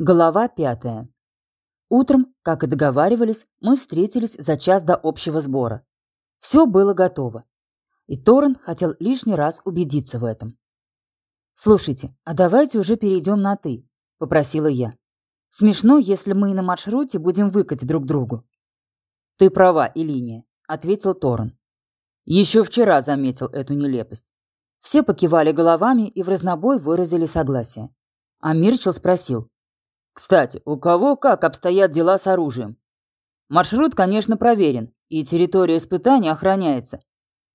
Глава пятая. Утром, как и договаривались, мы встретились за час до общего сбора. Все было готово. И Торрен хотел лишний раз убедиться в этом. «Слушайте, а давайте уже перейдем на «ты», — попросила я. «Смешно, если мы на маршруте будем выкать друг другу». «Ты права, Илиния», — ответил Торрен. Еще вчера заметил эту нелепость. Все покивали головами и в разнобой выразили согласие. А Мирчел спросил, кстати, у кого как обстоят дела с оружием? Маршрут, конечно, проверен, и территория испытания охраняется.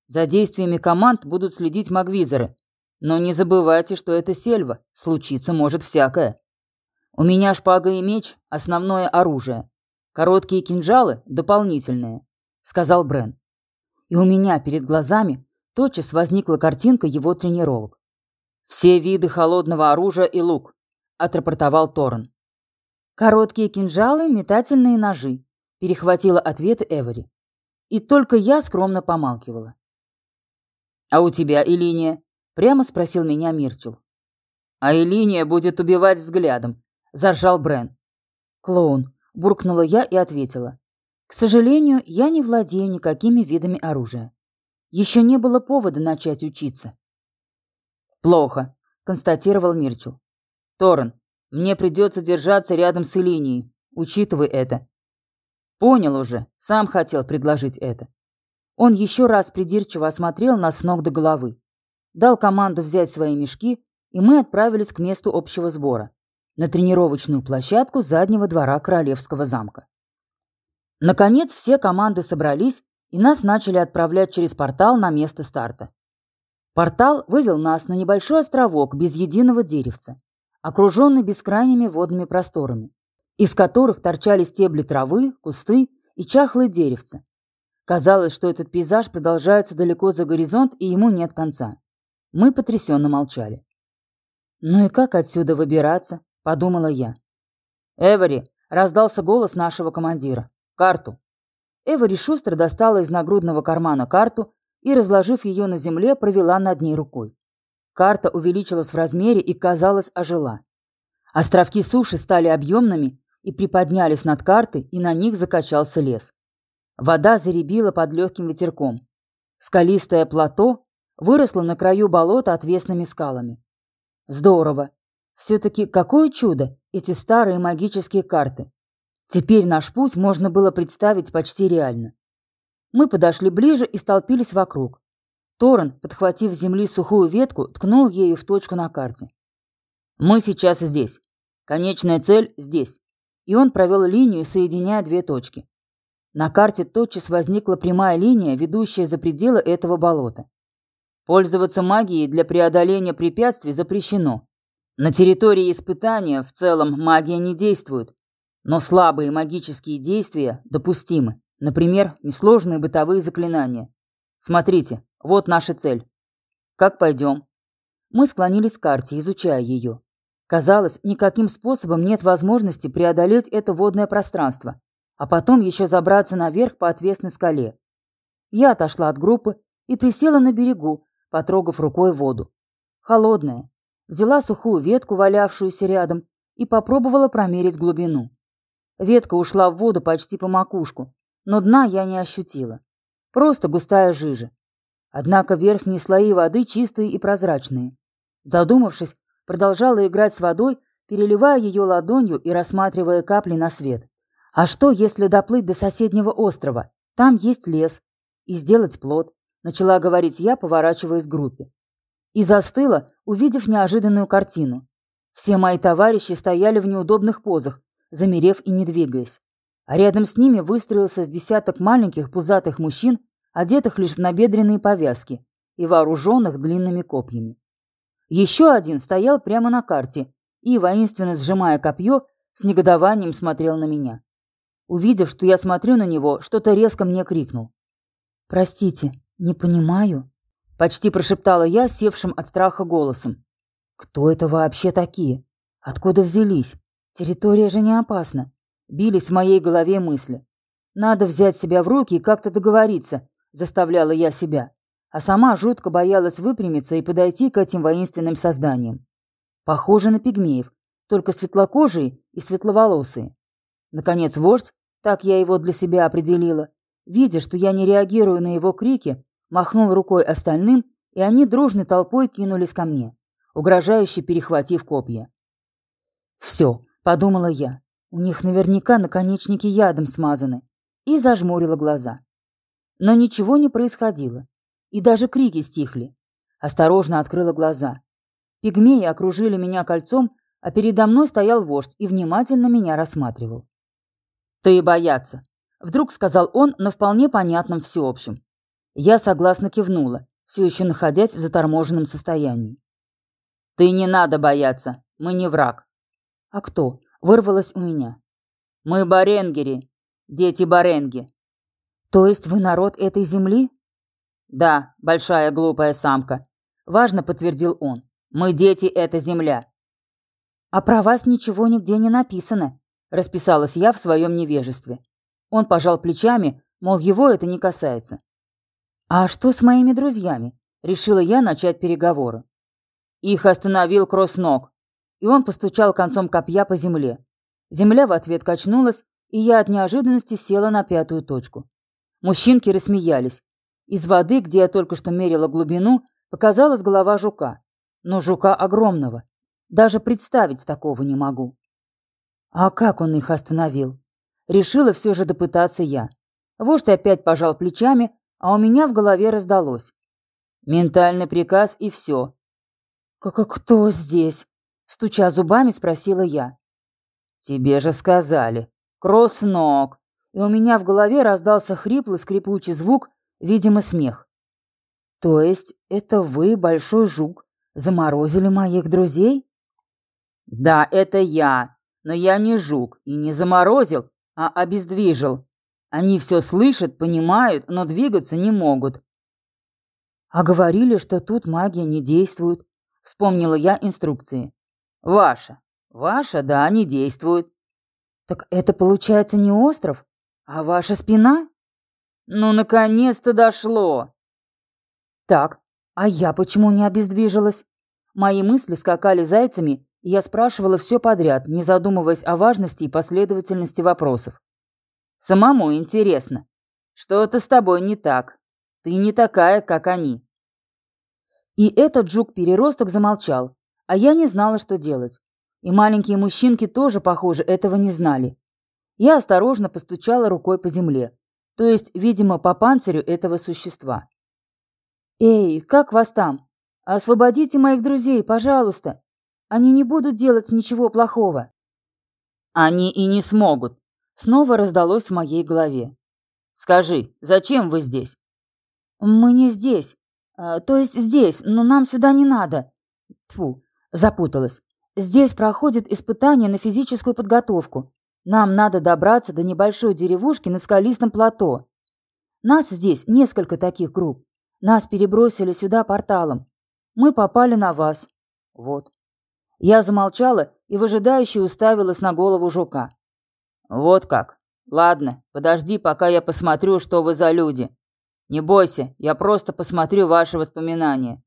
За действиями команд будут следить магвизоры. Но не забывайте, что это сельва, случиться может всякое. У меня шпага и меч – основное оружие. Короткие кинжалы – дополнительные, сказал Брен. И у меня перед глазами тотчас возникла картинка его тренировок. «Все виды холодного оружия и лук», – отрапортовал Торн. Короткие кинжалы, метательные ножи. Перехватила ответ Эвери. И только я скромно помалкивала. «А у тебя, Илиния?» — прямо спросил меня Мирчел. «А Илиния будет убивать взглядом», — заржал Брен. «Клоун», — буркнула я и ответила. «К сожалению, я не владею никакими видами оружия. Еще не было повода начать учиться». «Плохо», — констатировал Мирчел. «Торрен, мне придется держаться рядом с Илинией. Учитывай это. Понял уже. Сам хотел предложить это. Он еще раз придирчиво осмотрел нас с ног до головы. Дал команду взять свои мешки, и мы отправились к месту общего сбора. На тренировочную площадку заднего двора Королевского замка. Наконец все команды собрались, и нас начали отправлять через портал на место старта. Портал вывел нас на небольшой островок без единого деревца окруженный бескрайними водными просторами, из которых торчали стебли травы, кусты и чахлые деревца. Казалось, что этот пейзаж продолжается далеко за горизонт, и ему нет конца. Мы потрясенно молчали. «Ну и как отсюда выбираться?» – подумала я. «Эвери!» – раздался голос нашего командира. «Карту!» Эвери шустро достала из нагрудного кармана карту и, разложив ее на земле, провела над ней рукой. Карта увеличилась в размере и, казалось, ожила. Островки суши стали объемными и приподнялись над картой, и на них закачался лес. Вода заребила под легким ветерком. Скалистое плато выросло на краю болота отвесными скалами. Здорово. Все-таки какое чудо эти старые магические карты. Теперь наш путь можно было представить почти реально. Мы подошли ближе и столпились вокруг. Торрен, подхватив с земли сухую ветку, ткнул ею в точку на карте. «Мы сейчас здесь. Конечная цель здесь». И он провел линию, соединяя две точки. На карте тотчас возникла прямая линия, ведущая за пределы этого болота. Пользоваться магией для преодоления препятствий запрещено. На территории испытания в целом магия не действует, но слабые магические действия допустимы. Например, несложные бытовые заклинания. Смотрите, вот наша цель. Как пойдем? Мы склонились к карте, изучая ее. Казалось, никаким способом нет возможности преодолеть это водное пространство, а потом еще забраться наверх по отвесной скале. Я отошла от группы и присела на берегу, потрогав рукой воду. Холодная. Взяла сухую ветку, валявшуюся рядом, и попробовала промерить глубину. Ветка ушла в воду почти по макушку, но дна я не ощутила. Просто густая жижа. Однако верхние слои воды чистые и прозрачные. Задумавшись, продолжала играть с водой, переливая ее ладонью и рассматривая капли на свет. А что, если доплыть до соседнего острова? Там есть лес. И сделать плод, начала говорить я, поворачиваясь к группе. И застыла, увидев неожиданную картину. Все мои товарищи стояли в неудобных позах, замерев и не двигаясь. А рядом с ними выстроился с десяток маленьких пузатых мужчин одетых лишь в набедренные повязки и вооруженных длинными копьями. Еще один стоял прямо на карте и, воинственно сжимая копье, с негодованием смотрел на меня. Увидев, что я смотрю на него, что-то резко мне крикнул. «Простите, не понимаю», — почти прошептала я, севшим от страха голосом. «Кто это вообще такие? Откуда взялись? Территория же не опасна». Бились в моей голове мысли. Надо взять себя в руки и как-то договориться, заставляла я себя, а сама жутко боялась выпрямиться и подойти к этим воинственным созданиям. Похоже на пигмеев, только светлокожие и светловолосые. Наконец вождь, так я его для себя определила, видя, что я не реагирую на его крики, махнул рукой остальным, и они дружной толпой кинулись ко мне, угрожающе перехватив копья. «Все», — подумала я, — «у них наверняка наконечники ядом смазаны», и зажмурила глаза. Но ничего не происходило, и даже крики стихли. Осторожно открыла глаза. Пигмеи окружили меня кольцом, а передо мной стоял вождь и внимательно меня рассматривал. «Ты бояться», — вдруг сказал он на вполне понятном всеобщем. Я согласно кивнула, все еще находясь в заторможенном состоянии. «Ты не надо бояться, мы не враг». «А кто?» — вырвалось у меня. «Мы Баренгери, дети Баренги». «То есть вы народ этой земли?» «Да, большая глупая самка», — важно подтвердил он. «Мы дети этой земля». «А про вас ничего нигде не написано», Расписалась я в своем невежестве. Он пожал плечами, мол, его это не касается. «А что с моими друзьями?» Решила я начать переговоры. Их остановил кросс-ног, и он постучал концом копья по земле. Земля в ответ качнулась, и я от неожиданности села на пятую точку. Мужчинки рассмеялись. Из воды, где я только что мерила глубину, показалась голова жука. Но жука огромного. Даже представить такого не могу. А как он их остановил? Решила все же допытаться я. Вождь опять пожал плечами, а у меня в голове раздалось. Ментальный приказ и все. «Как кто здесь?» Стуча зубами, спросила я. «Тебе же сказали. Кросс-ног». И у меня в голове раздался хриплый скрипучий звук, видимо, смех. «То есть это вы, Большой Жук, заморозили моих друзей?» «Да, это я», но я не жук и не заморозил, а обездвижил. Они все слышат, понимают, но двигаться не могут. А говорили, что тут магия не действует. Вспомнила я инструкции. Ваша. Ваша, да, не действует. Так это получается не остров, а ваша спина? Ну, наконец-то дошло. Так, а я почему не обездвижилась? Мои мысли скакали зайцами, я спрашивала все подряд, не задумываясь о важности и последовательности вопросов. «Самому интересно. Что-то с тобой не так. Ты не такая, как они». И этот жук-переросток замолчал, а я не знала, что делать. И маленькие мужчинки тоже, похоже, этого не знали. Я осторожно постучала рукой по земле, то есть, видимо, по панцирю этого существа. «Эй, как вас там? Освободите моих друзей, пожалуйста!» Они не будут делать ничего плохого. Они и не смогут. Снова раздалось в моей голове. Скажи, зачем вы здесь? Мы не здесь. А, то есть здесь, но нам сюда не надо. Тфу, запуталась. Здесь проходит испытание на физическую подготовку. Нам надо добраться до небольшой деревушки на скалистом плато. Нас здесь несколько таких групп. Нас перебросили сюда порталом. Мы попали на вас. Вот. Я замолчала и выжидающе уставилась на голову жука. «Вот как. Ладно, подожди, пока я посмотрю, что вы за люди. Не бойся, я просто посмотрю ваши воспоминания».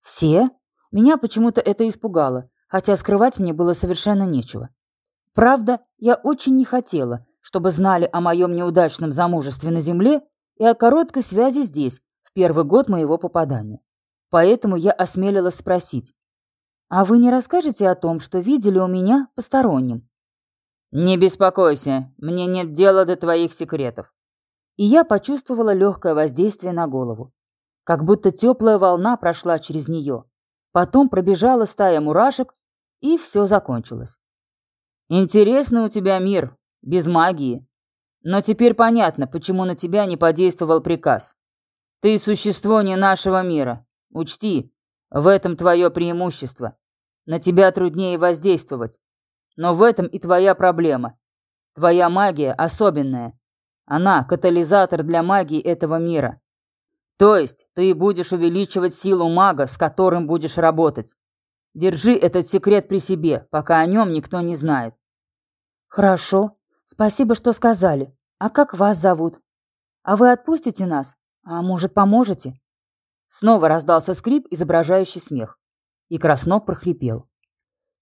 «Все?» Меня почему-то это испугало, хотя скрывать мне было совершенно нечего. Правда, я очень не хотела, чтобы знали о моем неудачном замужестве на земле и о короткой связи здесь, в первый год моего попадания. Поэтому я осмелилась спросить, а вы не расскажете о том, что видели у меня посторонним? Не беспокойся, мне нет дела до твоих секретов. И я почувствовала легкое воздействие на голову. Как будто теплая волна прошла через нее. Потом пробежала стая мурашек, и все закончилось. Интересный у тебя мир, без магии. Но теперь понятно, почему на тебя не подействовал приказ. Ты существо не нашего мира. Учти, в этом твое преимущество. На тебя труднее воздействовать. Но в этом и твоя проблема. Твоя магия особенная. Она – катализатор для магии этого мира. То есть ты будешь увеличивать силу мага, с которым будешь работать. Держи этот секрет при себе, пока о нем никто не знает. Хорошо. Спасибо, что сказали. А как вас зовут? А вы отпустите нас? А может, поможете? Снова раздался скрип, изображающий смех и Краснов прохрипел.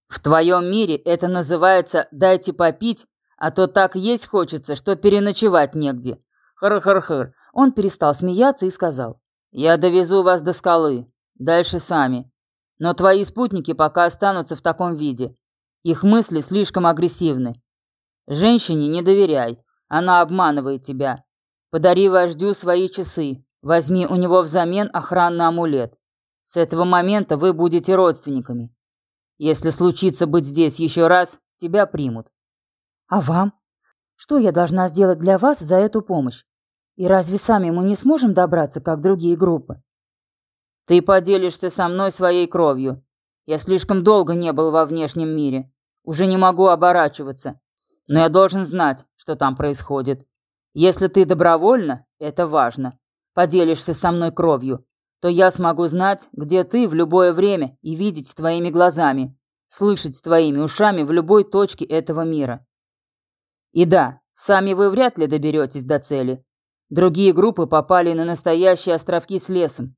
В твоем мире это называется «дайте попить», а то так есть хочется, что переночевать негде. Хр-хр-хр. Он перестал смеяться и сказал. Я довезу вас до скалы. Дальше сами. Но твои спутники пока останутся в таком виде. Их мысли слишком агрессивны. Женщине не доверяй. Она обманывает тебя. Подари вождю свои часы. Возьми у него взамен охранный амулет. С этого момента вы будете родственниками. Если случится быть здесь еще раз, тебя примут. А вам? Что я должна сделать для вас за эту помощь? И разве сами мы не сможем добраться, как другие группы? Ты поделишься со мной своей кровью. Я слишком долго не был во внешнем мире. Уже не могу оборачиваться. Но я должен знать, что там происходит. Если ты добровольно, это важно, поделишься со мной кровью, то я смогу знать, где ты в любое время и видеть твоими глазами, слышать твоими ушами в любой точке этого мира. И да, сами вы вряд ли доберетесь до цели. Другие группы попали на настоящие островки с лесом,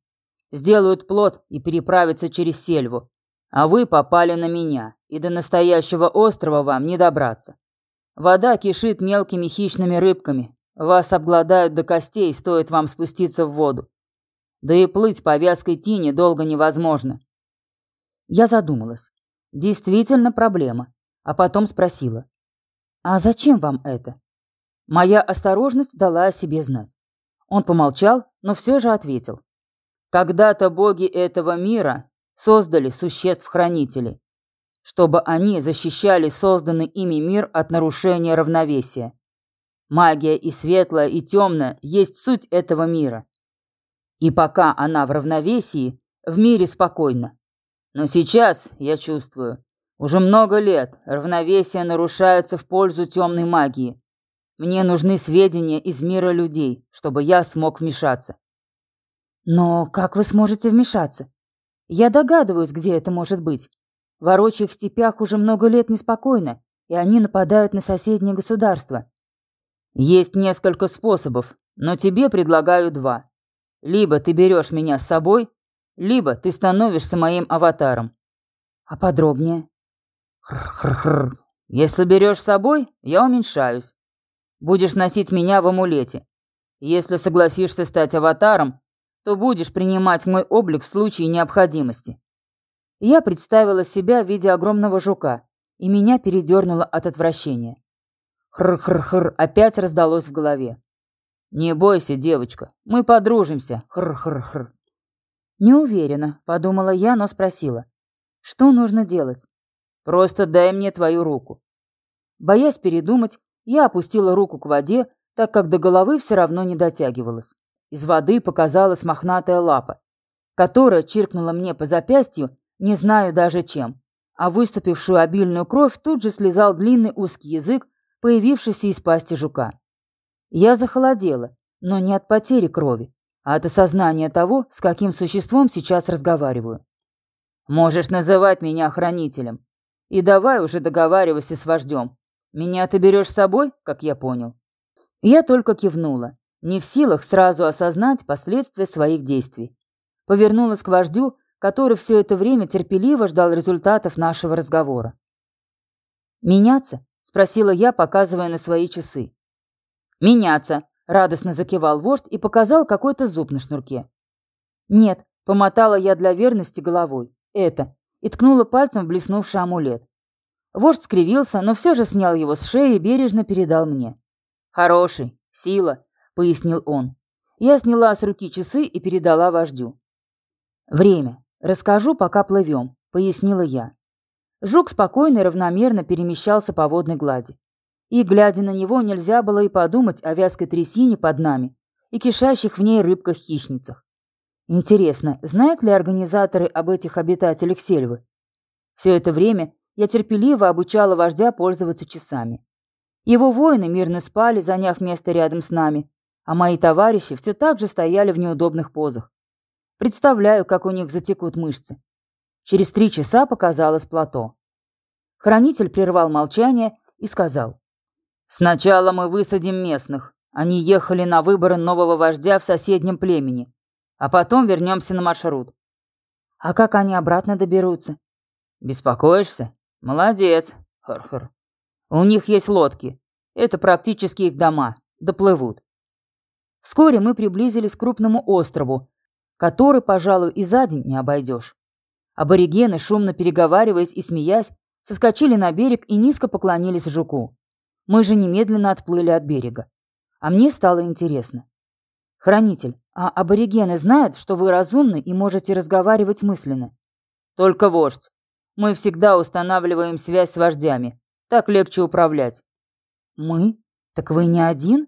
сделают плот и переправятся через сельву. А вы попали на меня, и до настоящего острова вам не добраться. Вода кишит мелкими хищными рыбками. Вас обгладают до костей, стоит вам спуститься в воду. Да и плыть по вязкой тине долго невозможно. Я задумалась. Действительно проблема. А потом спросила. А зачем вам это? Моя осторожность дала о себе знать. Он помолчал, но все же ответил. Когда-то боги этого мира создали существ-хранителей, чтобы они защищали созданный ими мир от нарушения равновесия. Магия и светлая, и темная есть суть этого мира. И пока она в равновесии, в мире спокойно. Но сейчас, я чувствую, уже много лет равновесие нарушается в пользу темной магии. Мне нужны сведения из мира людей, чтобы я смог вмешаться. Но как вы сможете вмешаться? Я догадываюсь, где это может быть. В орочих степях уже много лет неспокойно, и они нападают на соседние государства. Есть несколько способов, но тебе предлагаю два. Либо ты берешь меня с собой, либо ты становишься моим аватаром. А подробнее? Хр-хр-хр. Если берешь с собой, я уменьшаюсь. Будешь носить меня в амулете. Если согласишься стать аватаром, то будешь принимать мой облик в случае необходимости. Я представила себя в виде огромного жука, и меня передернуло от отвращения. Хр-хр-хр опять раздалось в голове. «Не бойся, девочка, мы подружимся, хр-хр-хр». «Не уверена», — подумала я, но спросила. «Что нужно делать?» «Просто дай мне твою руку». Боясь передумать, я опустила руку к воде, так как до головы все равно не дотягивалась. Из воды показалась мохнатая лапа, которая чиркнула мне по запястью, не знаю даже чем, а выступившую обильную кровь тут же слезал длинный узкий язык, появившийся из пасти жука. Я захолодела, но не от потери крови, а от осознания того, с каким существом сейчас разговариваю. «Можешь называть меня хранителем. И давай уже договаривайся с вождем. Меня ты берешь с собой, как я понял?» Я только кивнула, не в силах сразу осознать последствия своих действий. Повернулась к вождю, который все это время терпеливо ждал результатов нашего разговора. «Меняться?» – спросила я, показывая на свои часы. «Меняться!» — радостно закивал вождь и показал какой-то зуб на шнурке. «Нет», — помотала я для верности головой. «Это». И ткнула пальцем в блеснувший амулет. Вождь скривился, но все же снял его с шеи и бережно передал мне. «Хороший. Сила», — пояснил он. Я сняла с руки часы и передала вождю. «Время. Расскажу, пока плывем», — пояснила я. Жук спокойно и равномерно перемещался по водной глади и, глядя на него, нельзя было и подумать о вязкой трясине под нами и кишащих в ней рыбках-хищницах. Интересно, знают ли организаторы об этих обитателях сельвы? Все это время я терпеливо обучала вождя пользоваться часами. Его воины мирно спали, заняв место рядом с нами, а мои товарищи все так же стояли в неудобных позах. Представляю, как у них затекут мышцы. Через три часа показалось плато. Хранитель прервал молчание и сказал. Сначала мы высадим местных. Они ехали на выборы нового вождя в соседнем племени. А потом вернемся на маршрут. А как они обратно доберутся? Беспокоишься? Молодец, Хар-хар. У них есть лодки. Это практически их дома. Доплывут. Вскоре мы приблизились к крупному острову, который, пожалуй, и за день не обойдешь. Аборигены, шумно переговариваясь и смеясь, соскочили на берег и низко поклонились жуку. Мы же немедленно отплыли от берега. А мне стало интересно. Хранитель, а аборигены знают, что вы разумны и можете разговаривать мысленно? Только вождь. Мы всегда устанавливаем связь с вождями. Так легче управлять. Мы? Так вы не один?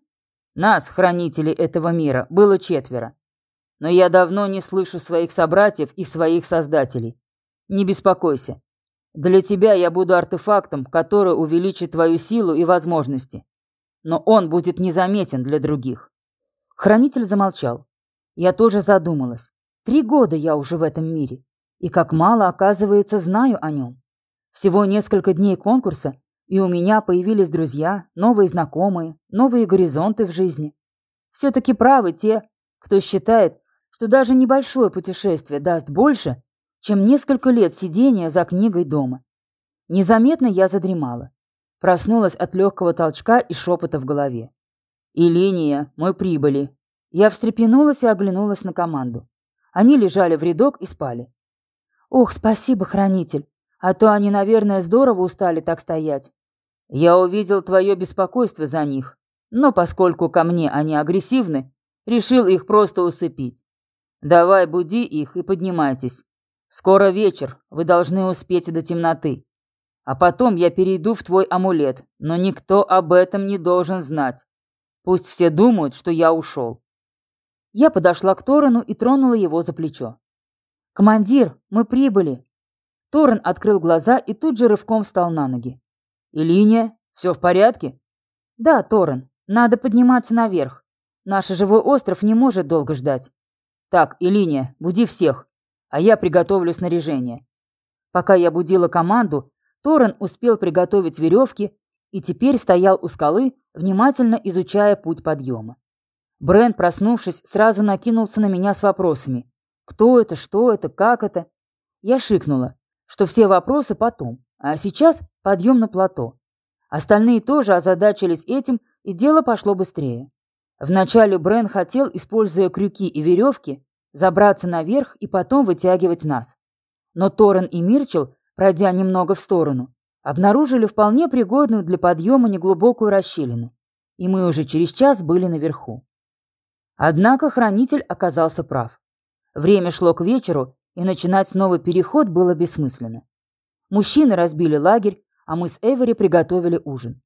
Нас, хранителей этого мира, было четверо. Но я давно не слышу своих собратьев и своих создателей. Не беспокойся. Для тебя я буду артефактом, который увеличит твою силу и возможности. Но он будет незаметен для других. Хранитель замолчал. Я тоже задумалась. Три года я уже в этом мире. И как мало, оказывается, знаю о нем. Всего несколько дней конкурса, и у меня появились друзья, новые знакомые, новые горизонты в жизни. Все-таки правы те, кто считает, что даже небольшое путешествие даст больше, чем несколько лет сидения за книгой дома. Незаметно я задремала. Проснулась от легкого толчка и шепота в голове. «Илиния, мы прибыли». Я встрепенулась и оглянулась на команду. Они лежали в рядок и спали. «Ох, спасибо, хранитель. А то они, наверное, здорово устали так стоять. Я увидел твое беспокойство за них, но поскольку ко мне они агрессивны, решил их просто усыпить. Давай буди их и поднимайтесь. Скоро вечер, вы должны успеть до темноты. А потом я перейду в твой амулет, но никто об этом не должен знать. Пусть все думают, что я ушел. Я подошла к Торану и тронула его за плечо. «Командир, мы прибыли!» Торрен открыл глаза и тут же рывком встал на ноги. «И линия? Все в порядке?» «Да, Торрен, надо подниматься наверх. Наш живой остров не может долго ждать». «Так, и линия, буди всех, а я приготовлю снаряжение». Пока я будила команду, Торрен успел приготовить веревки и теперь стоял у скалы, внимательно изучая путь подъема. Брен, проснувшись, сразу накинулся на меня с вопросами. «Кто это? Что это? Как это?» Я шикнула что все вопросы потом, а сейчас подъем на плато. Остальные тоже озадачились этим, и дело пошло быстрее. Вначале Брен хотел, используя крюки и веревки, забраться наверх и потом вытягивать нас. Но Торрен и Мирчел, пройдя немного в сторону, обнаружили вполне пригодную для подъема неглубокую расщелину, и мы уже через час были наверху. Однако хранитель оказался прав. Время шло к вечеру, и начинать новый переход было бессмысленно. Мужчины разбили лагерь, а мы с Эвери приготовили ужин.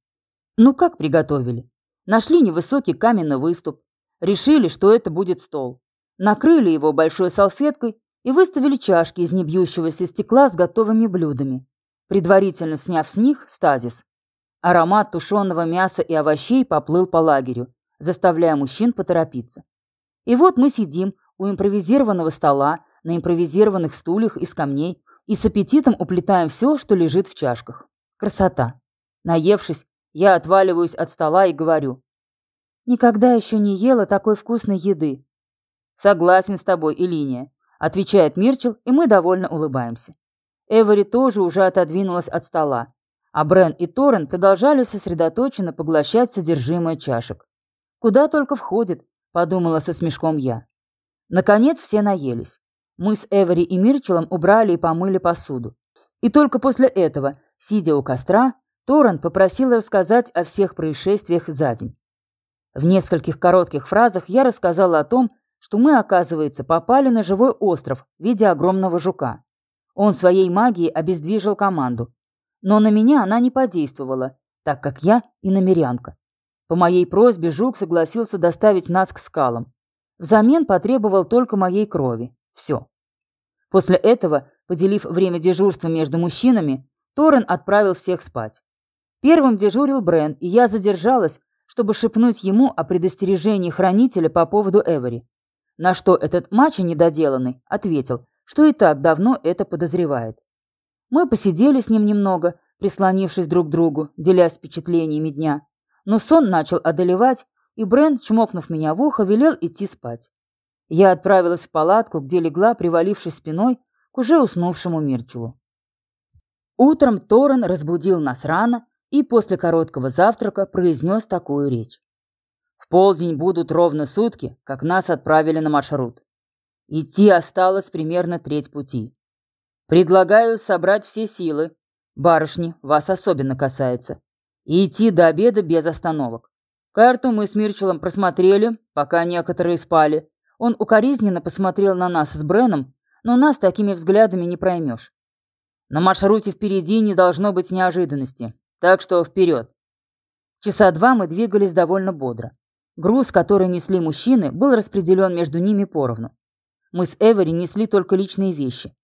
Ну как приготовили? Нашли невысокий каменный выступ, решили, что это будет стол. Накрыли его большой салфеткой и выставили чашки из небьющегося стекла с готовыми блюдами, предварительно сняв с них стазис. Аромат тушеного мяса и овощей поплыл по лагерю, заставляя мужчин поторопиться. И вот мы сидим у импровизированного стола, на импровизированных стульях из камней и с аппетитом уплетаем все, что лежит в чашках. Красота. Наевшись, я отваливаюсь от стола и говорю. Никогда еще не ела такой вкусной еды. Согласен с тобой, Илиния, отвечает Мирчел, и мы довольно улыбаемся. Эвери тоже уже отодвинулась от стола, а Брен и Торрен продолжали сосредоточенно поглощать содержимое чашек. «Куда только входит», — подумала со смешком я. Наконец все наелись. Мы с Эвери и Мирчелом убрали и помыли посуду. И только после этого, сидя у костра, Торрен попросил рассказать о всех происшествиях за день. В нескольких коротких фразах я рассказала о том, что мы, оказывается, попали на живой остров в виде огромного жука. Он своей магией обездвижил команду. Но на меня она не подействовала, так как я иномерянка. По моей просьбе жук согласился доставить нас к скалам. Взамен потребовал только моей крови. Все. После этого, поделив время дежурства между мужчинами, Торрен отправил всех спать. Первым дежурил Брен, и я задержалась, чтобы шепнуть ему о предостережении хранителя по поводу Эвери. На что этот мачо недоделанный ответил, что и так давно это подозревает. Мы посидели с ним немного, прислонившись друг к другу, делясь впечатлениями дня. Но сон начал одолевать, и Брен, чмокнув меня в ухо, велел идти спать. Я отправилась в палатку, где легла, привалившись спиной к уже уснувшему Мирчулу. Утром Торрен разбудил нас рано и после короткого завтрака произнес такую речь. В полдень будут ровно сутки, как нас отправили на маршрут. Идти осталось примерно треть пути. Предлагаю собрать все силы. Барышни, вас особенно касается. И идти до обеда без остановок. Карту мы с Мирчелом просмотрели, пока некоторые спали. Он укоризненно посмотрел на нас с Бреном, но нас такими взглядами не проймешь. На маршруте впереди не должно быть неожиданности, так что вперед. Часа два мы двигались довольно бодро. Груз, который несли мужчины, был распределен между ними поровну. Мы с Эвери несли только личные вещи.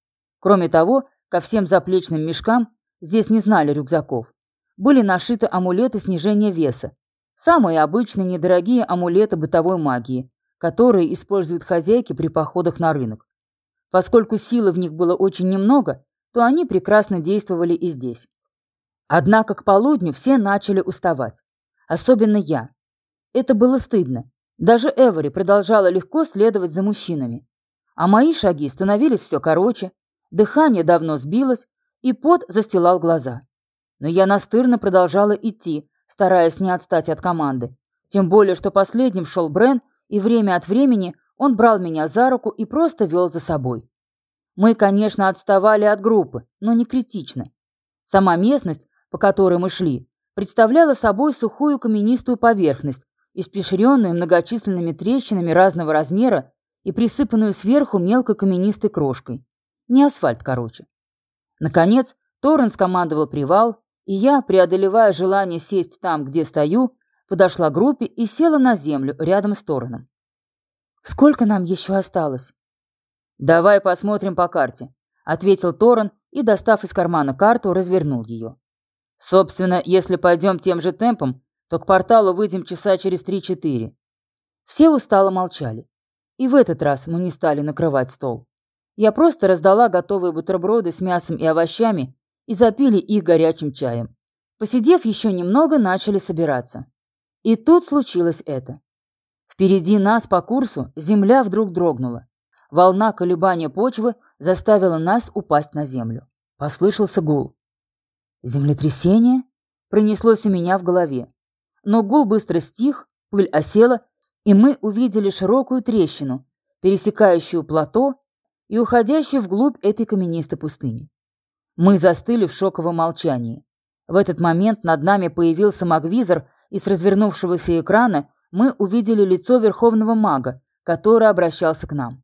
Кроме того, ко всем заплечным мешкам здесь не знали рюкзаков. Были нашиты амулеты снижения веса. Самые обычные недорогие амулеты бытовой магии, которые используют хозяйки при походах на рынок. Поскольку силы в них было очень немного, то они прекрасно действовали и здесь. Однако к полудню все начали уставать. Особенно я. Это было стыдно. Даже Эвери продолжала легко следовать за мужчинами. А мои шаги становились все короче, дыхание давно сбилось, и пот застилал глаза. Но я настырно продолжала идти, стараясь не отстать от команды. Тем более, что последним шел Брен, и время от времени он брал меня за руку и просто вел за собой. Мы, конечно, отставали от группы, но не критично. Сама местность, по которой мы шли, представляла собой сухую каменистую поверхность, испещренную многочисленными трещинами разного размера и присыпанную сверху мелкой каменистой крошкой. Не асфальт, короче. Наконец, Торрен скомандовал привал, и я, преодолевая желание сесть там, где стою, подошла к группе и села на землю рядом с Торреном. «Сколько нам еще осталось?» «Давай посмотрим по карте», — ответил Торрен и, достав из кармана карту, развернул ее. «Собственно, если пойдем тем же темпом, то к порталу выйдем часа через три-четыре». Все устало молчали. И в этот раз мы не стали накрывать стол. Я просто раздала готовые бутерброды с мясом и овощами и запили их горячим чаем. Посидев еще немного, начали собираться. И тут случилось это. Впереди нас по курсу земля вдруг дрогнула. Волна колебания почвы заставила нас упасть на землю. Послышался гул. Землетрясение пронеслось у меня в голове. Но гул быстро стих, пыль осела, и мы увидели широкую трещину, пересекающую плато и уходящую вглубь этой каменистой пустыни. Мы застыли в шоковом молчании. В этот момент над нами появился магвизор, и с развернувшегося экрана мы увидели лицо верховного мага, который обращался к нам.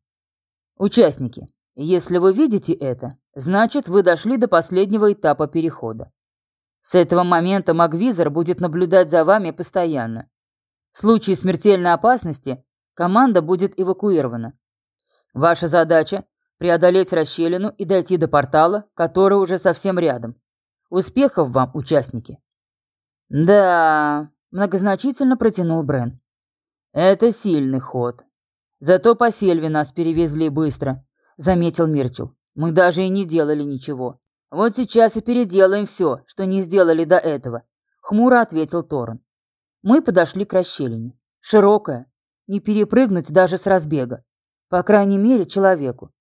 Участники, если вы видите это, значит, вы дошли до последнего этапа перехода. С этого момента Магвизор будет наблюдать за вами постоянно. В случае смертельной опасности команда будет эвакуирована. Ваша задача – преодолеть расщелину и дойти до портала, который уже совсем рядом. Успехов вам, участники! Да, многозначительно протянул Брен. Это сильный ход. Зато по сельве нас перевезли быстро, заметил Мирчел. Мы даже и не делали ничего. Вот сейчас и переделаем все, что не сделали до этого, хмуро ответил Торн. Мы подошли к расщелине. Широкая, не перепрыгнуть даже с разбега. По крайней мере, человеку.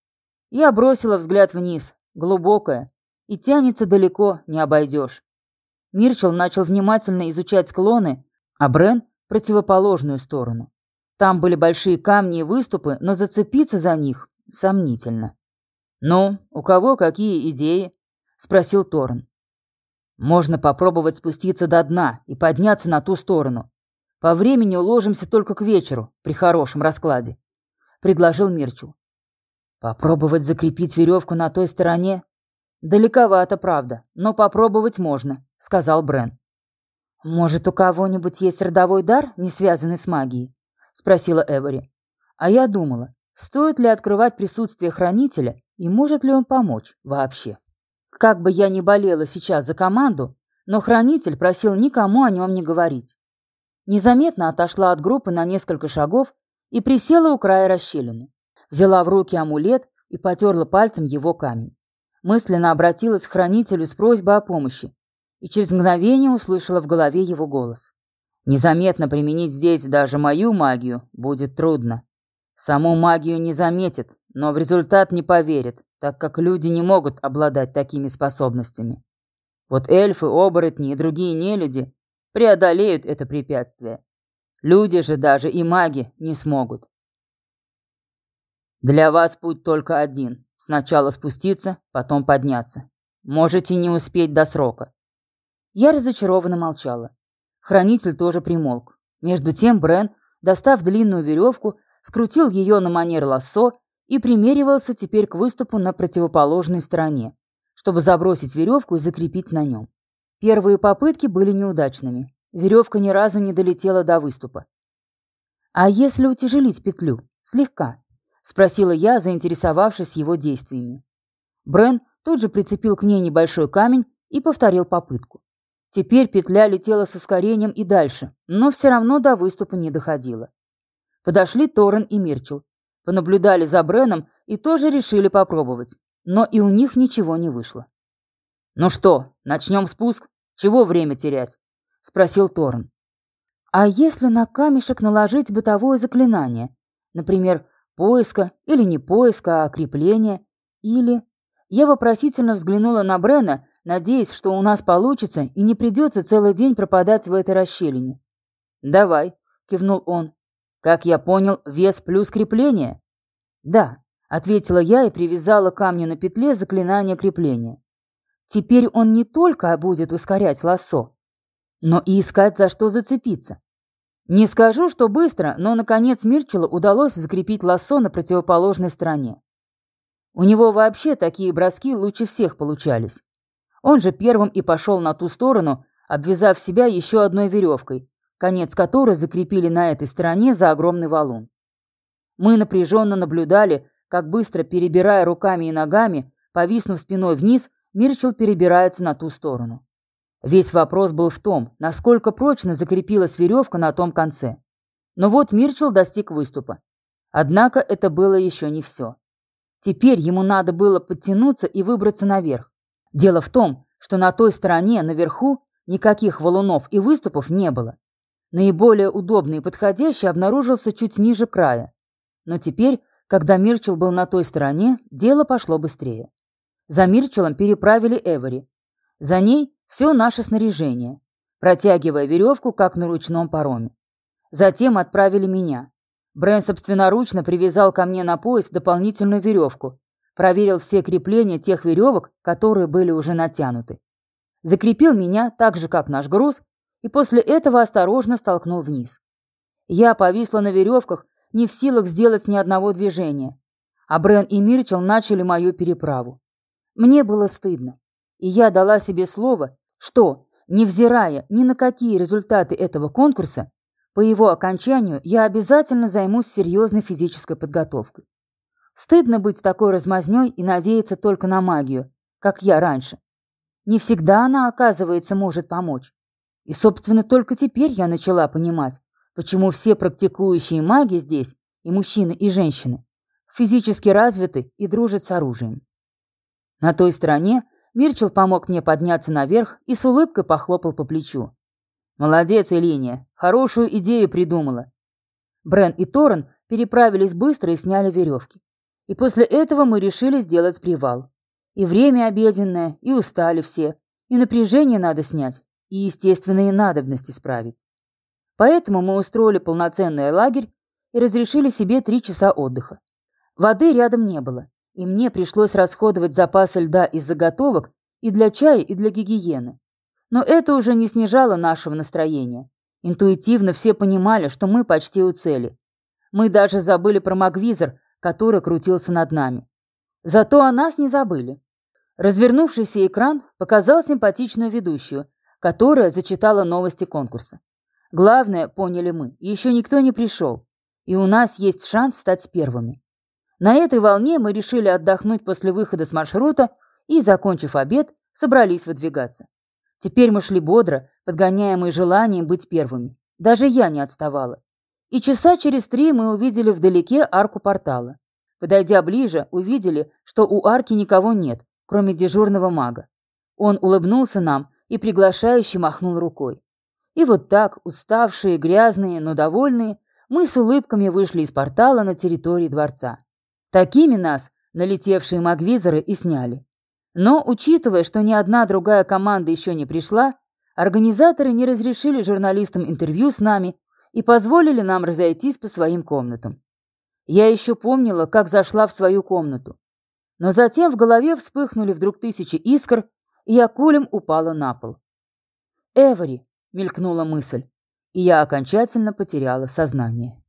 Я бросила взгляд вниз, глубокая, и тянется далеко, не обойдешь. Мирчел начал внимательно изучать склоны, а Брен — противоположную сторону. Там были большие камни и выступы, но зацепиться за них сомнительно. «Ну, у кого какие идеи?» — спросил Торн. «Можно попробовать спуститься до дна и подняться на ту сторону. По времени уложимся только к вечеру, при хорошем раскладе», — предложил Мирчу. «Попробовать закрепить веревку на той стороне? Далековато, правда, но попробовать можно», — сказал Брен. «Может, у кого-нибудь есть родовой дар, не связанный с магией?» — спросила Эвери. А я думала, стоит ли открывать присутствие хранителя и может ли он помочь вообще. Как бы я ни болела сейчас за команду, но хранитель просил никому о нем не говорить. Незаметно отошла от группы на несколько шагов и присела у края расщелины. Взяла в руки амулет и потерла пальцем его камень. Мысленно обратилась к хранителю с просьбой о помощи и через мгновение услышала в голове его голос. Незаметно применить здесь даже мою магию будет трудно. Саму магию не заметит, но в результат не поверит, так как люди не могут обладать такими способностями. Вот эльфы, оборотни и другие нелюди преодолеют это препятствие. Люди же даже и маги не смогут. Для вас путь только один. Сначала спуститься, потом подняться. Можете не успеть до срока. Я разочарованно молчала. Хранитель тоже примолк. Между тем Брен, достав длинную веревку, скрутил ее на манер лассо и примеривался теперь к выступу на противоположной стороне, чтобы забросить веревку и закрепить на нем. Первые попытки были неудачными. Веревка ни разу не долетела до выступа. «А если утяжелить петлю? Слегка?» — спросила я, заинтересовавшись его действиями. Брен тут же прицепил к ней небольшой камень и повторил попытку. Теперь петля летела с ускорением и дальше, но все равно до выступа не доходила. Подошли Торрен и Мирчел. Понаблюдали за Бреном и тоже решили попробовать. Но и у них ничего не вышло. «Ну что, начнем спуск? Чего время терять?» — спросил Торрен. «А если на камешек наложить бытовое заклинание? Например, поиска или не поиска, а крепления? Или...» Я вопросительно взглянула на Брена, надеясь, что у нас получится и не придется целый день пропадать в этой расщелине. «Давай», — кивнул он. «Как я понял, вес плюс крепление?» «Да», — ответила я и привязала камню на петле заклинание крепления. «Теперь он не только будет ускорять лассо, но и искать, за что зацепиться. Не скажу, что быстро, но, наконец, Мирчелу удалось закрепить лассо на противоположной стороне. У него вообще такие броски лучше всех получались. Он же первым и пошел на ту сторону, обвязав себя еще одной веревкой, конец которой закрепили на этой стороне за огромный валун. Мы напряженно наблюдали, как быстро, перебирая руками и ногами, повиснув спиной вниз, Мирчел перебирается на ту сторону. Весь вопрос был в том, насколько прочно закрепилась веревка на том конце. Но вот Мирчел достиг выступа. Однако это было еще не все. Теперь ему надо было подтянуться и выбраться наверх. Дело в том, что на той стороне, наверху, никаких валунов и выступов не было. Наиболее удобный и подходящий обнаружился чуть ниже края. Но теперь, когда Мирчел был на той стороне, дело пошло быстрее. За Мирчелом переправили Эвери. За ней все наше снаряжение, протягивая веревку, как на ручном пароме. Затем отправили меня. Брэн собственноручно привязал ко мне на пояс дополнительную веревку, Проверил все крепления тех веревок, которые были уже натянуты. Закрепил меня так же, как наш груз, и после этого осторожно столкнул вниз. Я повисла на веревках, не в силах сделать ни одного движения. А Брен и Мирчел начали мою переправу. Мне было стыдно, и я дала себе слово, что, невзирая ни на какие результаты этого конкурса, по его окончанию я обязательно займусь серьезной физической подготовкой. Стыдно быть такой размазнёй и надеяться только на магию, как я раньше. Не всегда она, оказывается, может помочь. И, собственно, только теперь я начала понимать, почему все практикующие маги здесь, и мужчины, и женщины, физически развиты и дружат с оружием. На той стороне Мирчел помог мне подняться наверх и с улыбкой похлопал по плечу. «Молодец, Элиния, хорошую идею придумала». Брен и Торрен переправились быстро и сняли веревки. И после этого мы решили сделать привал. И время обеденное, и устали все, и напряжение надо снять, и естественные надобности справить. Поэтому мы устроили полноценный лагерь и разрешили себе три часа отдыха. Воды рядом не было, и мне пришлось расходовать запасы льда из заготовок и для чая, и для гигиены. Но это уже не снижало нашего настроения. Интуитивно все понимали, что мы почти у цели. Мы даже забыли про магвизор, который крутился над нами. Зато о нас не забыли. Развернувшийся экран показал симпатичную ведущую, которая зачитала новости конкурса. Главное, поняли мы, еще никто не пришел, и у нас есть шанс стать первыми. На этой волне мы решили отдохнуть после выхода с маршрута и, закончив обед, собрались выдвигаться. Теперь мы шли бодро, подгоняемые желанием быть первыми. Даже я не отставала. И часа через три мы увидели вдалеке арку портала. Подойдя ближе, увидели, что у арки никого нет, кроме дежурного мага. Он улыбнулся нам и приглашающе махнул рукой. И вот так, уставшие, грязные, но довольные, мы с улыбками вышли из портала на территории дворца. Такими нас, налетевшие магвизоры, и сняли. Но, учитывая, что ни одна другая команда еще не пришла, организаторы не разрешили журналистам интервью с нами и позволили нам разойтись по своим комнатам. Я еще помнила, как зашла в свою комнату. Но затем в голове вспыхнули вдруг тысячи искр, я кулем упала на пол. «Эвери!» — мелькнула мысль, и я окончательно потеряла сознание.